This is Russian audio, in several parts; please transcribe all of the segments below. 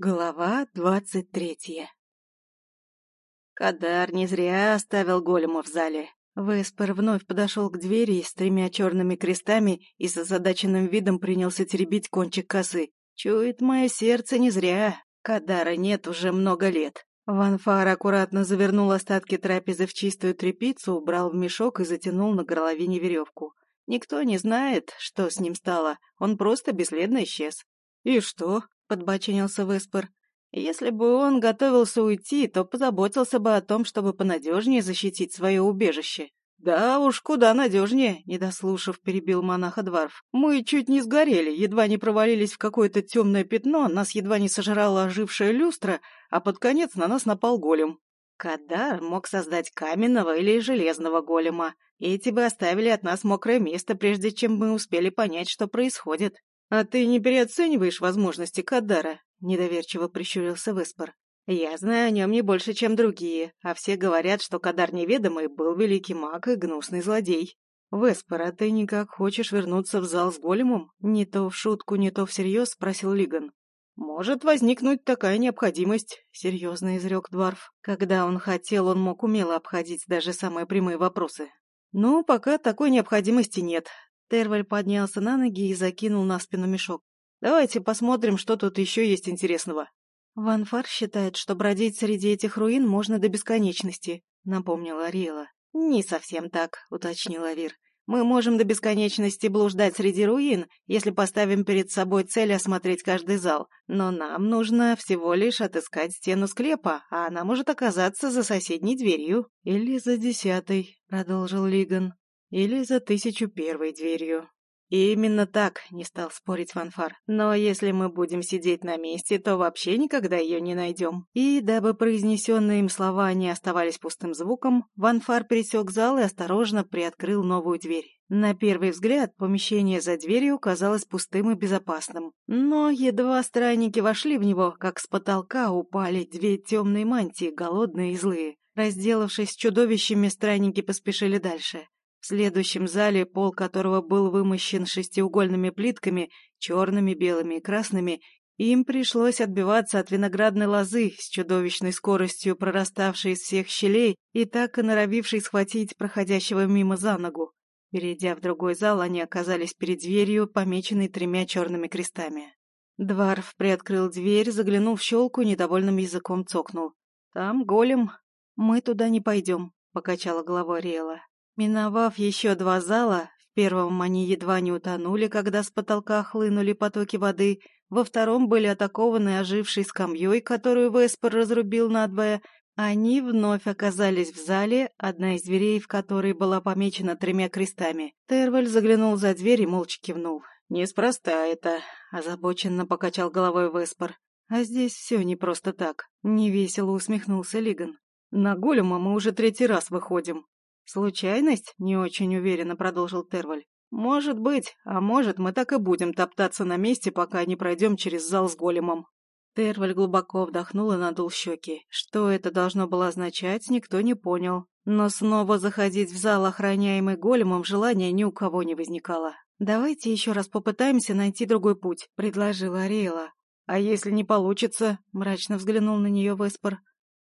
Глава двадцать третья Кадар не зря оставил голема в зале. Веспер вновь подошел к двери с тремя черными крестами и с озадаченным видом принялся теребить кончик косы. Чует мое сердце не зря. Кадара нет уже много лет. Ванфар аккуратно завернул остатки трапезы в чистую тряпицу, убрал в мешок и затянул на горловине веревку. Никто не знает, что с ним стало, он просто бесследно исчез. «И что?» — подбочинился Веспер. «Если бы он готовился уйти, то позаботился бы о том, чтобы понадежнее защитить свое убежище». «Да уж, куда надежнее», — недослушав, перебил монаха Дварф. «Мы чуть не сгорели, едва не провалились в какое-то темное пятно, нас едва не сожрала ожившая люстра, а под конец на нас напал голем». Кадар мог создать каменного или железного голема. Эти бы оставили от нас мокрое место, прежде чем мы успели понять, что происходит. «А ты не переоцениваешь возможности Кадара?» — недоверчиво прищурился Веспор. «Я знаю о нем не больше, чем другие, а все говорят, что Кадар Неведомый был великий маг и гнусный злодей. Веспор, а ты никак хочешь вернуться в зал с големом?» Не то в шутку, не то всерьез спросил Лиган. «Может возникнуть такая необходимость», — серьезно изрек Дварф. Когда он хотел, он мог умело обходить даже самые прямые вопросы. «Ну, пока такой необходимости нет. Терваль поднялся на ноги и закинул на спину мешок. «Давайте посмотрим, что тут еще есть интересного». «Ванфар считает, что бродить среди этих руин можно до бесконечности», — напомнила Ариэла. «Не совсем так», — уточнила Вир. «Мы можем до бесконечности блуждать среди руин, если поставим перед собой цель осмотреть каждый зал, но нам нужно всего лишь отыскать стену склепа, а она может оказаться за соседней дверью». «Или за десятой», — продолжил Лиган. Или за тысячу первой дверью. И именно так, не стал спорить Фанфар. Но если мы будем сидеть на месте, то вообще никогда ее не найдем. И дабы произнесенные им слова не оставались пустым звуком, Ванфар пересек зал и осторожно приоткрыл новую дверь. На первый взгляд помещение за дверью казалось пустым и безопасным. Но едва странники вошли в него, как с потолка упали две темные мантии, голодные и злые. Разделавшись с чудовищами, странники поспешили дальше. Следующем зале, пол которого был вымощен шестиугольными плитками, черными, белыми и красными, им пришлось отбиваться от виноградной лозы с чудовищной скоростью, прораставшей из всех щелей и так и норовившей схватить проходящего мимо за ногу. Перейдя в другой зал, они оказались перед дверью, помеченной тремя черными крестами. Дварф приоткрыл дверь, заглянул в щелку, недовольным языком цокнул. «Там голем. Мы туда не пойдем», — покачала головой Риэла. Миновав еще два зала, в первом они едва не утонули, когда с потолка хлынули потоки воды, во втором были атакованы ожившей скамьей, которую Веспер разрубил надвое, они вновь оказались в зале, одна из дверей в которой была помечена тремя крестами. Терваль заглянул за дверь и молча кивнул. «Неспроста это», — озабоченно покачал головой Веспер. «А здесь все не просто так», — невесело усмехнулся Лиган. «На голема мы уже третий раз выходим. «Случайность?» — не очень уверенно продолжил Терваль. «Может быть, а может, мы так и будем топтаться на месте, пока не пройдем через зал с големом». Терваль глубоко вдохнул и надул щеки. Что это должно было означать, никто не понял. Но снова заходить в зал, охраняемый големом, желания ни у кого не возникало. «Давайте еще раз попытаемся найти другой путь», — предложила Ариэла. «А если не получится?» — мрачно взглянул на нее Веспор.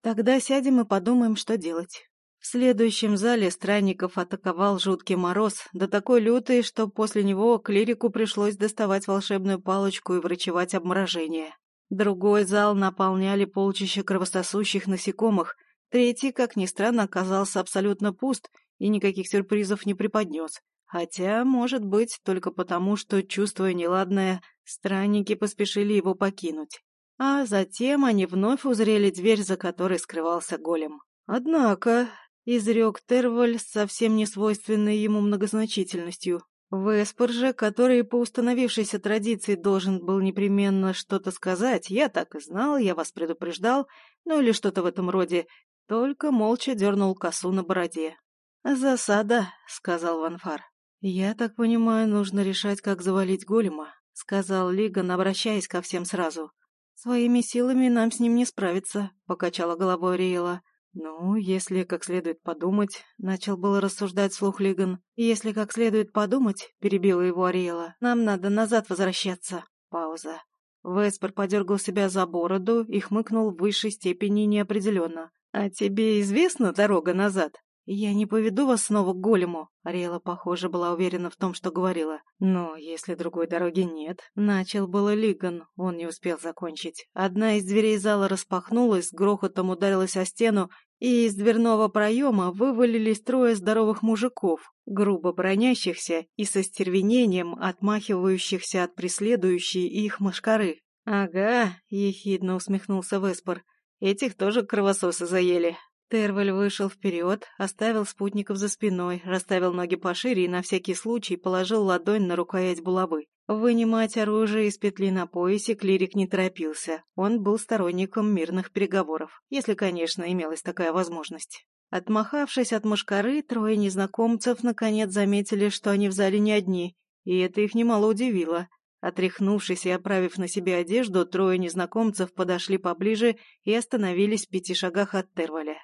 «Тогда сядем и подумаем, что делать». В следующем зале странников атаковал жуткий мороз, да такой лютый, что после него клирику пришлось доставать волшебную палочку и врачевать обморожение. Другой зал наполняли полчища кровососущих насекомых, третий, как ни странно, оказался абсолютно пуст и никаких сюрпризов не преподнес. Хотя, может быть, только потому, что, чувствуя неладное, странники поспешили его покинуть. А затем они вновь узрели дверь, за которой скрывался голем. Однако, изрек Терваль с совсем несвойственной ему многозначительностью. Веспор же, который по установившейся традиции должен был непременно что-то сказать, я так и знал, я вас предупреждал, ну или что-то в этом роде, только молча дернул косу на бороде. «Засада», — сказал Ванфар. «Я так понимаю, нужно решать, как завалить голема», — сказал Лиган, обращаясь ко всем сразу. «Своими силами нам с ним не справиться», — покачала головой Риэла. «Ну, если как следует подумать», — начал было рассуждать слух Лиган. «Если как следует подумать», — перебила его Ариэла, — «нам надо назад возвращаться». Пауза. Веспер подергал себя за бороду и хмыкнул в высшей степени неопределенно. «А тебе известна дорога назад?» «Я не поведу вас снова к голему», — Ариэла, похоже, была уверена в том, что говорила. «Но если другой дороги нет...» Начал было Лиган, он не успел закончить. Одна из дверей зала распахнулась, грохотом ударилась о стену, и из дверного проема вывалились трое здоровых мужиков, грубо бронящихся и со стервенением отмахивающихся от преследующей их мошкары. «Ага», — ехидно усмехнулся Веспор, — «этих тоже кровососы заели, Терваль вышел вперед, оставил спутников за спиной, расставил ноги пошире и на всякий случай положил ладонь на рукоять булавы. Вынимать оружие из петли на поясе клирик не торопился. Он был сторонником мирных переговоров, если, конечно, имелась такая возможность. Отмахавшись от мушкары, трое незнакомцев наконец заметили, что они в зале не одни, и это их немало удивило. Отряхнувшись и оправив на себе одежду, трое незнакомцев подошли поближе и остановились в пяти шагах от Терваля.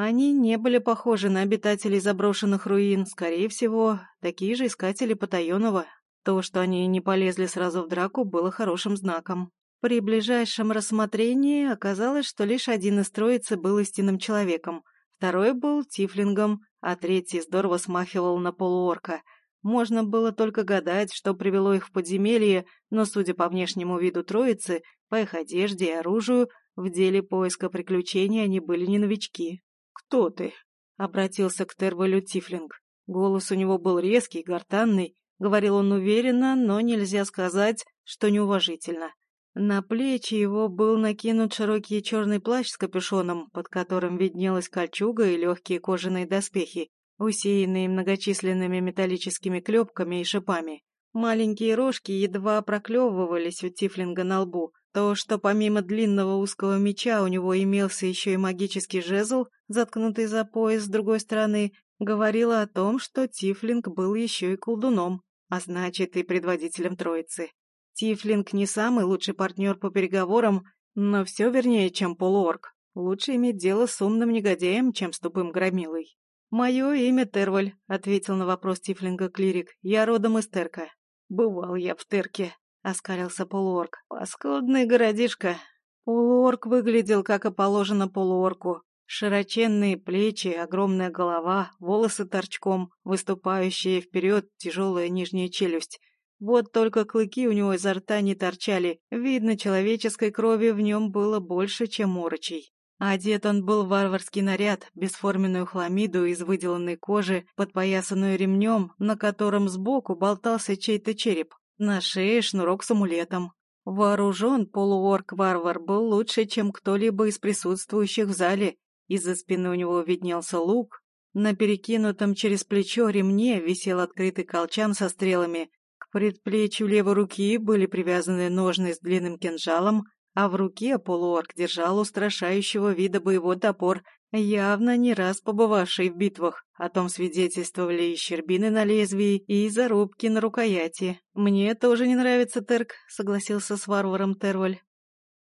Они не были похожи на обитателей заброшенных руин, скорее всего, такие же искатели потаенного. То, что они не полезли сразу в драку, было хорошим знаком. При ближайшем рассмотрении оказалось, что лишь один из троицы был истинным человеком, второй был тифлингом, а третий здорово смахивал на полуорка. Можно было только гадать, что привело их в подземелье, но, судя по внешнему виду троицы, по их одежде и оружию, в деле поиска приключений они были не новички. «Кто ты?» — обратился к Тервелю Тифлинг. Голос у него был резкий, гортанный. Говорил он уверенно, но нельзя сказать, что неуважительно. На плечи его был накинут широкий черный плащ с капюшоном, под которым виднелась кольчуга и легкие кожаные доспехи, усеянные многочисленными металлическими клепками и шипами. Маленькие рожки едва проклевывались у Тифлинга на лбу, то, что помимо длинного узкого меча у него имелся еще и магический жезл, заткнутый за пояс с другой стороны, говорило о том, что Тифлинг был еще и колдуном, а значит и предводителем троицы. Тифлинг не самый лучший партнер по переговорам, но все вернее, чем полуорг. Лучше иметь дело с умным негодяем, чем с тупым громилой. «Мое имя Терваль», — ответил на вопрос Тифлинга клирик. «Я родом из Терка». «Бывал я в Терке», — оскалился полуорг. «Паскудный городишко». Полуорг выглядел, как и положено полуорку. Широченные плечи, огромная голова, волосы торчком, выступающие вперед тяжелая нижняя челюсть. Вот только клыки у него изо рта не торчали. Видно, человеческой крови в нем было больше, чем морочей. Одет он был в варварский наряд, бесформенную хламиду из выделанной кожи, подпоясанную ремнем, на котором сбоку болтался чей-то череп. На шее шнурок с амулетом. Вооружен полуорк-варвар был лучше, чем кто-либо из присутствующих в зале. Из-за спины у него виднелся лук. На перекинутом через плечо ремне висел открытый колчан со стрелами. К предплечью левой руки были привязаны ножны с длинным кинжалом, а в руке полуорк держал устрашающего вида боевой топор, явно не раз побывавший в битвах. О том свидетельствовали и щербины на лезвии, и зарубки на рукояти. «Мне тоже не нравится Терк», — согласился с варваром Терваль.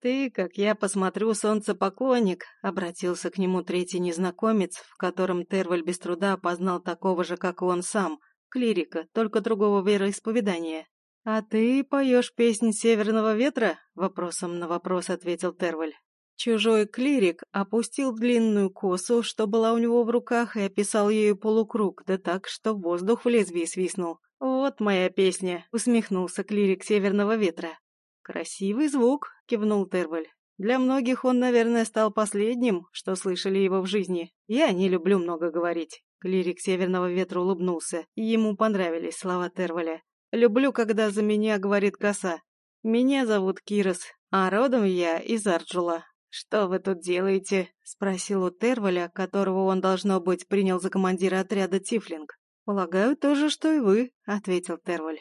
«Ты, как я посмотрю, солнцепоклонник», — обратился к нему третий незнакомец, в котором Терваль без труда опознал такого же, как и он сам, клирика, только другого вероисповедания. «А ты поешь песнь Северного ветра?» — вопросом на вопрос ответил Терваль. Чужой клирик опустил длинную косу, что была у него в руках, и описал ею полукруг, да так, что воздух в лезвии свистнул. «Вот моя песня», — усмехнулся клирик Северного ветра. «Красивый звук», — кивнул Терваль. «Для многих он, наверное, стал последним, что слышали его в жизни. Я не люблю много говорить». Клирик Северного ветра улыбнулся, и ему понравились слова Терваля. Люблю, когда за меня говорит коса. Меня зовут Кирос, а родом я из Арджула. Что вы тут делаете? Спросил у Терваля, которого он, должно быть, принял за командира отряда Тифлинг. Полагаю, то же, что и вы, ответил Терваль.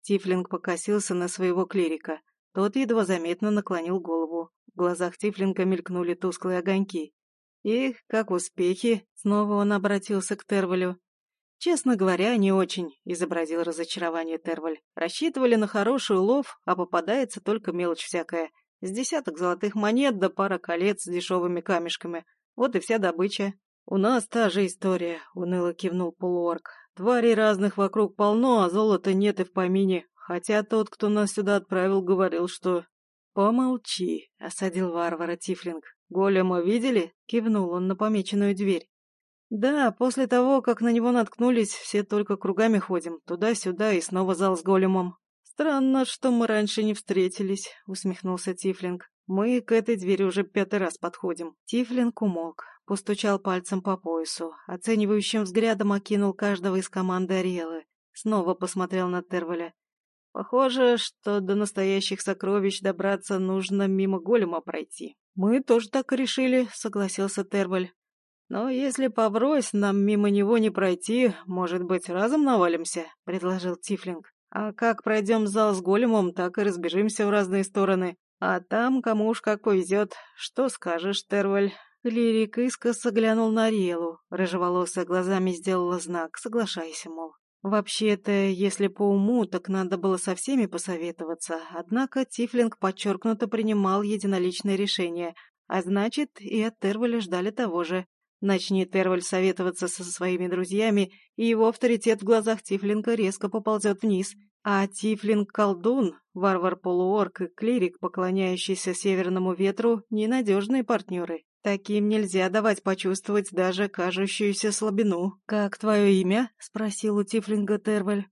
Тифлинг покосился на своего клирика. Тот едва заметно наклонил голову. В глазах Тифлинга мелькнули тусклые огоньки. «Их, как успехи?» — снова он обратился к Тервалю. «Честно говоря, не очень», — изобразил разочарование Терваль. «Рассчитывали на хороший улов, а попадается только мелочь всякая. С десяток золотых монет да пара колец с дешевыми камешками. Вот и вся добыча». «У нас та же история», — уныло кивнул полуорг. «Тварей разных вокруг полно, а золота нет и в помине. Хотя тот, кто нас сюда отправил, говорил, что...» «Помолчи», — осадил варвара Тифлинг. «Голема видели?» — кивнул он на помеченную дверь. «Да, после того, как на него наткнулись, все только кругами ходим, туда-сюда и снова зал с големом». «Странно, что мы раньше не встретились», — усмехнулся Тифлинг. «Мы к этой двери уже пятый раз подходим». Тифлинг умолк, постучал пальцем по поясу, оценивающим взглядом окинул каждого из команды Ариэлы. Снова посмотрел на Терволя. «Похоже, что до настоящих сокровищ добраться нужно мимо голема пройти». «Мы тоже так и решили», — согласился Терваль. «Но если поврось нам мимо него не пройти, может быть, разом навалимся?» — предложил Тифлинг. «А как пройдем зал с големом, так и разбежимся в разные стороны. А там кому уж как повезет. Что скажешь, Терваль?» Лирик искоса глянул на Риэлу. Рыжеволосая глазами сделала знак, соглашайся, мол. Вообще-то, если по уму, так надо было со всеми посоветоваться, однако Тифлинг подчеркнуто принимал единоличное решение, а значит, и от Терваля ждали того же. Начни Терваль советоваться со своими друзьями, и его авторитет в глазах Тифлинга резко поползет вниз. А Тифлинг-колдун, варвар-полуорк и клирик, поклоняющийся северному ветру, ненадежные партнеры. Таким нельзя давать почувствовать даже кажущуюся слабину. «Как твое имя?» — спросил у Тифлинга Терваль.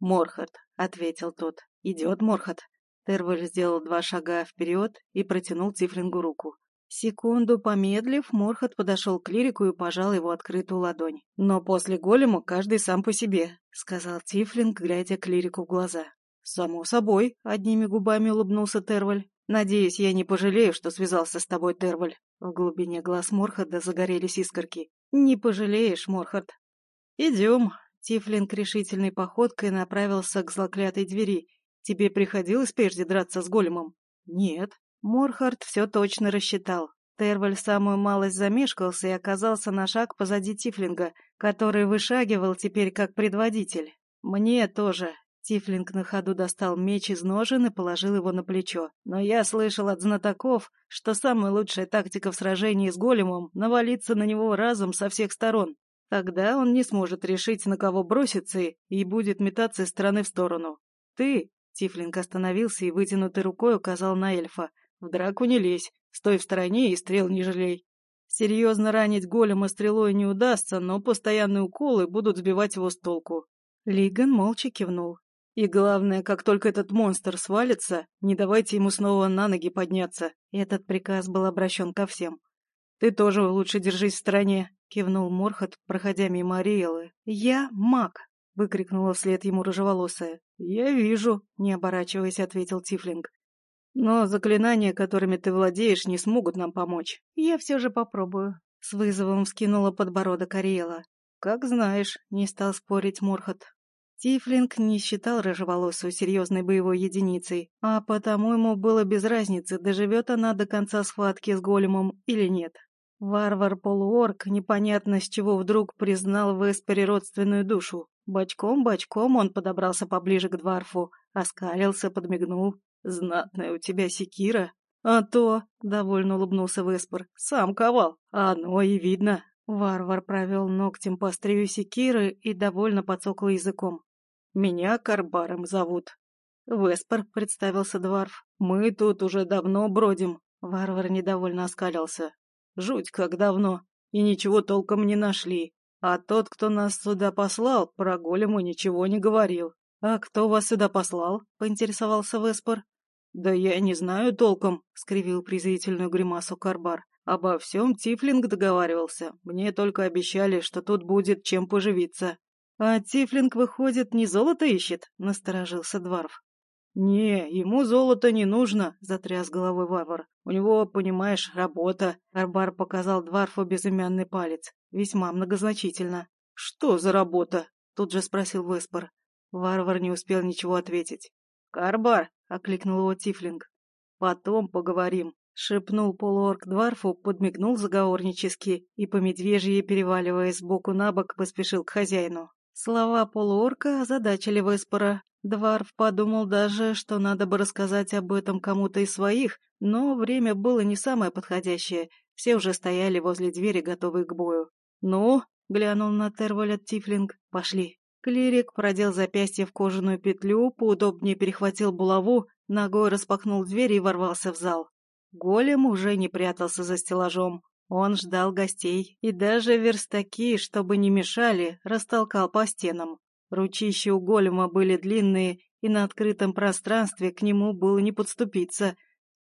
«Морхат», — ответил тот. «Идет Морхат». Терваль сделал два шага вперед и протянул Тифлингу руку. Секунду помедлив, Морхат подошел к лирику и пожал его открытую ладонь. «Но после голема каждый сам по себе», — сказал Тифлинг, глядя к лирику в глаза. «Само собой», — одними губами улыбнулся Терваль. «Надеюсь, я не пожалею, что связался с тобой, Терваль». В глубине глаз Морхарда загорелись искорки. «Не пожалеешь, Морхард». «Идем». Тифлинг решительной походкой направился к злоклятой двери. «Тебе приходилось прежде драться с големом?» «Нет». Морхард все точно рассчитал. Терваль самую малость замешкался и оказался на шаг позади Тифлинга, который вышагивал теперь как предводитель. «Мне тоже». Тифлинг на ходу достал меч из ножен и положил его на плечо. «Но я слышал от знатоков, что самая лучшая тактика в сражении с големом — навалиться на него разом со всех сторон. Тогда он не сможет решить, на кого броситься, и будет метаться из стороны в сторону. Ты...» Тифлинг остановился и вытянутой рукой указал на эльфа. В драку не лезь, стой в стороне и стрел не жалей. Серьезно ранить голема стрелой не удастся, но постоянные уколы будут сбивать его с толку. Лиган молча кивнул. И главное, как только этот монстр свалится, не давайте ему снова на ноги подняться. Этот приказ был обращен ко всем. «Ты тоже лучше держись в стороне», — кивнул Морхот, проходя мимо Ариэлы. «Я маг», — выкрикнула вслед ему рыжеволосая. «Я вижу», — не оборачиваясь, ответил Тифлинг. Но заклинания, которыми ты владеешь, не смогут нам помочь. Я все же попробую. С вызовом вскинула подбородок Ариэла. Как знаешь, не стал спорить Морхот. Тифлинг не считал рыжеволосую серьезной боевой единицей, а потому ему было без разницы, доживет она до конца схватки с големом или нет. Варвар-полуорк непонятно с чего вдруг признал в Эспере родственную душу. Бочком-бочком он подобрался поближе к Дварфу, оскалился, подмигнул. «Знатная у тебя секира». «А то», — довольно улыбнулся Веспор, — «сам ковал». «Оно и видно». Варвар провел ногтем по острию секиры и довольно подсокал языком. «Меня Карбаром зовут». «Веспор», — представился Дварф. «Мы тут уже давно бродим». Варвар недовольно оскалился. «Жуть как давно. И ничего толком не нашли. А тот, кто нас сюда послал, про голему ничего не говорил. «А кто вас сюда послал?» — поинтересовался Веспор. «Да я не знаю толком», — скривил презрительную гримасу Карбар. «Обо всем Тифлинг договаривался. Мне только обещали, что тут будет чем поживиться». «А Тифлинг, выходит, не золото ищет?» — насторожился Дварф. «Не, ему золото не нужно», — затряс головой варвар. «У него, понимаешь, работа». Карбар показал Дварфу безымянный палец. Весьма многозначительно. «Что за работа?» — тут же спросил Веспор. Варвар не успел ничего ответить. «Карбар!» — окликнул его Тифлинг. «Потом поговорим», — шепнул полуорк Дварфу, подмигнул заговорнически и по медвежьи, переваливаясь сбоку на бок, поспешил к хозяину. Слова полуорка озадачили Веспора. Дварф подумал даже, что надо бы рассказать об этом кому-то из своих, но время было не самое подходящее. Все уже стояли возле двери, готовые к бою. «Ну?» — глянул на Терволя Тифлинг. «Пошли». Клирик продел запястье в кожаную петлю, поудобнее перехватил булаву, ногой распахнул дверь и ворвался в зал. Голем уже не прятался за стеллажом. Он ждал гостей, и даже верстаки, чтобы не мешали, растолкал по стенам. Ручища у голема были длинные, и на открытом пространстве к нему было не подступиться.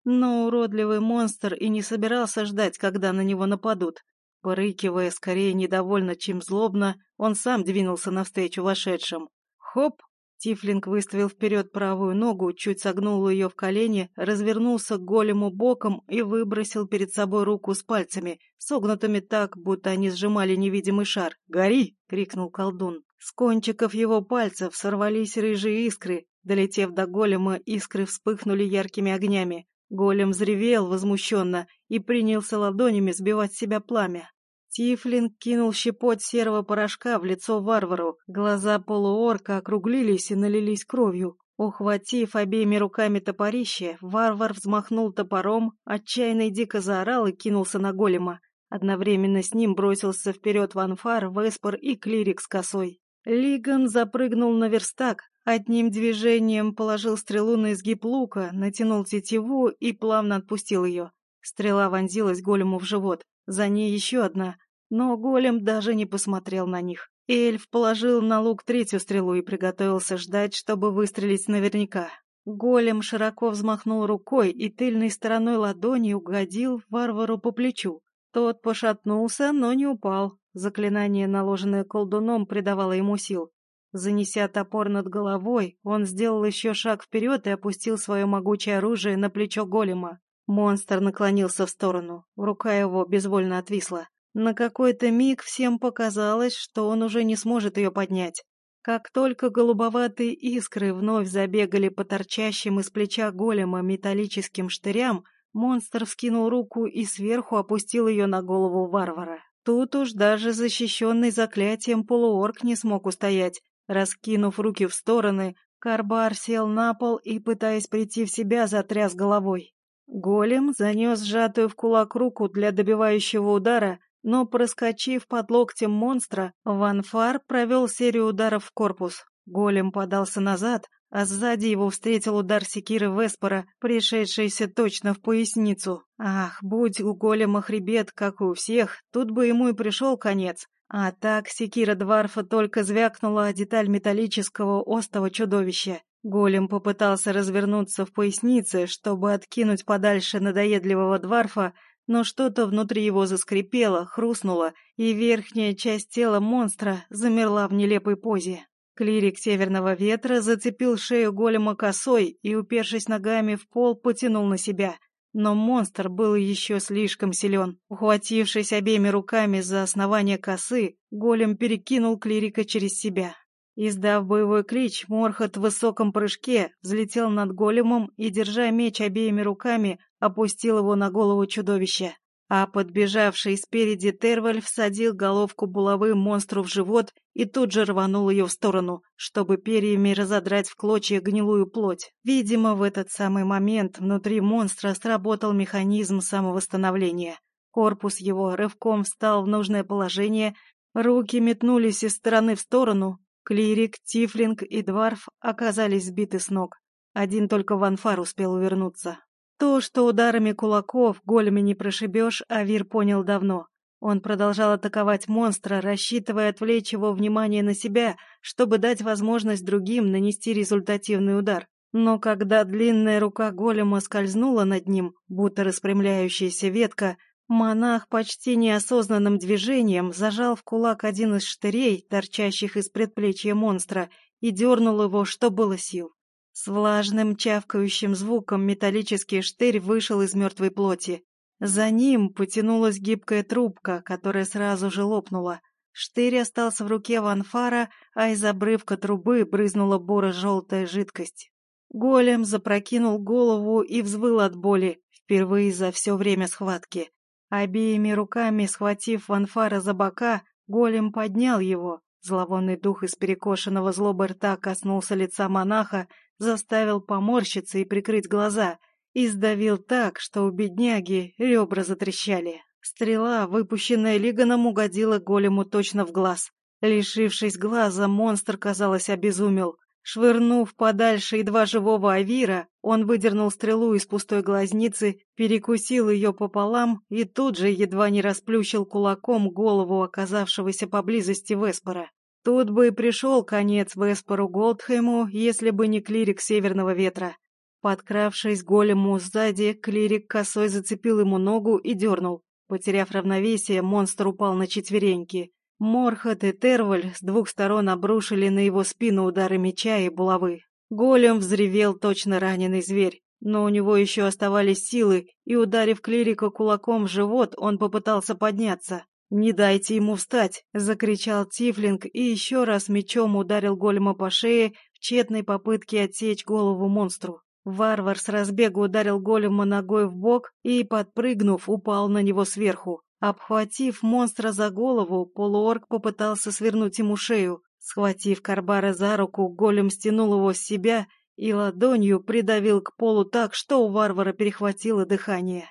Но уродливый монстр и не собирался ждать, когда на него нападут. Порыкивая скорее недовольно, чем злобно, он сам двинулся навстречу вошедшим. Хоп! Тифлинг выставил вперед правую ногу, чуть согнул ее в колени, развернулся к голему боком и выбросил перед собой руку с пальцами, согнутыми так, будто они сжимали невидимый шар. «Гори!» — крикнул колдун. С кончиков его пальцев сорвались рыжие искры. Долетев до голема, искры вспыхнули яркими огнями. Голем взревел возмущенно и принялся ладонями сбивать с себя пламя. Тифлинг кинул щепоть серого порошка в лицо варвару. Глаза полуорка округлились и налились кровью. Ухватив обеими руками топорище, варвар взмахнул топором, отчаянно и дико заорал и кинулся на голема. Одновременно с ним бросился вперед Ванфар, Веспор и Клирик с косой. Лиган запрыгнул на верстак, одним движением положил стрелу на изгиб лука, натянул тетиву и плавно отпустил ее. Стрела вонзилась голему в живот, за ней еще одна, но голем даже не посмотрел на них. Эльф положил на лук третью стрелу и приготовился ждать, чтобы выстрелить наверняка. Голем широко взмахнул рукой и тыльной стороной ладони угодил варвару по плечу. Тот пошатнулся, но не упал. Заклинание, наложенное колдуном, придавало ему сил. Занеся топор над головой, он сделал еще шаг вперед и опустил свое могучее оружие на плечо голема. Монстр наклонился в сторону, рука его безвольно отвисла. На какой-то миг всем показалось, что он уже не сможет ее поднять. Как только голубоватые искры вновь забегали по торчащим из плеча голема металлическим штырям, монстр вскинул руку и сверху опустил ее на голову варвара. Тут уж даже защищенный заклятием полуорк не смог устоять. Раскинув руки в стороны, Карбар сел на пол и, пытаясь прийти в себя, затряс головой. Голем занес сжатую в кулак руку для добивающего удара, но, проскочив под локтем монстра, Ванфар провел серию ударов в корпус. Голем подался назад, а сзади его встретил удар секиры Веспора, пришедшийся точно в поясницу. Ах, будь у голема хребет, как у всех, тут бы ему и пришел конец. А так секира Дварфа только звякнула о деталь металлического остого чудовища. Голем попытался развернуться в пояснице, чтобы откинуть подальше надоедливого Дварфа, но что-то внутри его заскрипело, хрустнуло, и верхняя часть тела монстра замерла в нелепой позе. Клирик Северного Ветра зацепил шею голема косой и, упершись ногами в пол, потянул на себя. Но монстр был еще слишком силен. Ухватившись обеими руками за основание косы, голем перекинул клирика через себя. Издав боевой клич, Морхот в высоком прыжке взлетел над големом и, держа меч обеими руками, опустил его на голову чудовища. А подбежавший спереди Терваль всадил головку булавы монстру в живот и тут же рванул ее в сторону, чтобы перьями разодрать в клочья гнилую плоть. Видимо, в этот самый момент внутри монстра сработал механизм самовосстановления. Корпус его рывком встал в нужное положение, руки метнулись из стороны в сторону, Клирик, Тифлинг и Дварф оказались сбиты с ног. Один только Ванфар успел увернуться. То, что ударами кулаков големи не прошибешь, Авир понял давно. Он продолжал атаковать монстра, рассчитывая отвлечь его внимание на себя, чтобы дать возможность другим нанести результативный удар. Но когда длинная рука голема скользнула над ним, будто распрямляющаяся ветка, Монах почти неосознанным движением зажал в кулак один из штырей, торчащих из предплечья монстра, и дернул его, что было сил. С влажным чавкающим звуком металлический штырь вышел из мертвой плоти. За ним потянулась гибкая трубка, которая сразу же лопнула. Штырь остался в руке Ванфара, а из обрывка трубы брызнула буро-желтая жидкость. Голем запрокинул голову и взвыл от боли, впервые за все время схватки. Обеими руками схватив Ванфара за бока, голем поднял его. Зловонный дух из перекошенного злобы рта коснулся лица монаха, заставил поморщиться и прикрыть глаза, и сдавил так, что у бедняги ребра затрещали. Стрела, выпущенная Лиганом, угодила голему точно в глаз. Лишившись глаза, монстр, казалось, обезумел. Швырнув подальше едва живого Авира, он выдернул стрелу из пустой глазницы, перекусил ее пополам и тут же едва не расплющил кулаком голову оказавшегося поблизости Веспора. Тут бы и пришел конец Веспору Голдхейму, если бы не клирик Северного Ветра. Подкравшись голему сзади, клирик косой зацепил ему ногу и дернул. Потеряв равновесие, монстр упал на четвереньки. Морхот и Терваль с двух сторон обрушили на его спину удары меча и булавы. Голем взревел точно раненый зверь, но у него еще оставались силы, и, ударив клирика кулаком в живот, он попытался подняться. «Не дайте ему встать!» — закричал Тифлинг и еще раз мечом ударил голема по шее в тщетной попытке отсечь голову монстру. Варвар с разбега ударил голема ногой в бок и, подпрыгнув, упал на него сверху. Обхватив монстра за голову, полуорг попытался свернуть ему шею. Схватив Карбара за руку, голем стянул его с себя и ладонью придавил к полу так, что у варвара перехватило дыхание.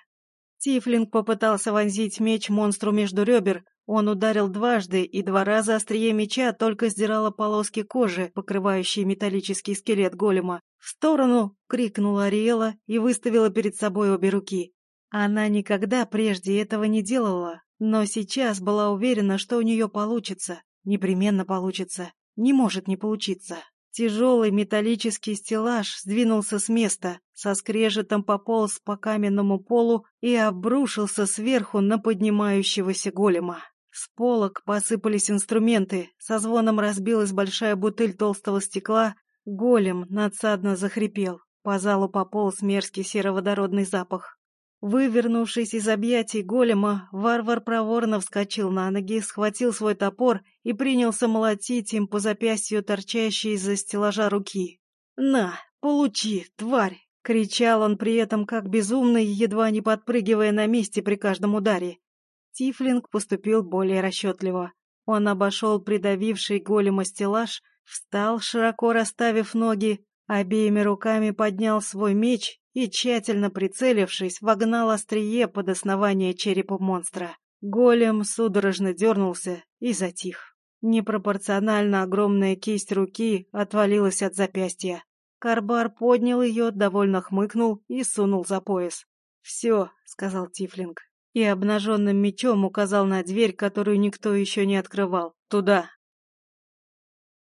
Тифлинг попытался вонзить меч монстру между ребер. Он ударил дважды, и два раза острие меча только сдирало полоски кожи, покрывающие металлический скелет голема. «В сторону!» — крикнула Ариэла и выставила перед собой обе руки. Она никогда прежде этого не делала, но сейчас была уверена, что у нее получится. Непременно получится. Не может не получиться. Тяжелый металлический стеллаж сдвинулся с места, со скрежетом пополз по каменному полу и обрушился сверху на поднимающегося голема. С полок посыпались инструменты, со звоном разбилась большая бутыль толстого стекла, голем надсадно захрипел. По залу пополз мерзкий сероводородный запах. Вывернувшись из объятий голема, варвар проворно вскочил на ноги, схватил свой топор и принялся молотить им по запястью торчащей из-за стеллажа руки. «На, получи, тварь!» — кричал он при этом как безумный, едва не подпрыгивая на месте при каждом ударе. Тифлинг поступил более расчетливо. Он обошел придавивший голема стеллаж, встал, широко расставив ноги, обеими руками поднял свой меч и, тщательно прицелившись, вогнал острие под основание черепа монстра. Голем судорожно дернулся и затих. Непропорционально огромная кисть руки отвалилась от запястья. Карбар поднял ее, довольно хмыкнул и сунул за пояс. «Все», — сказал Тифлинг, и обнаженным мечом указал на дверь, которую никто еще не открывал. «Туда».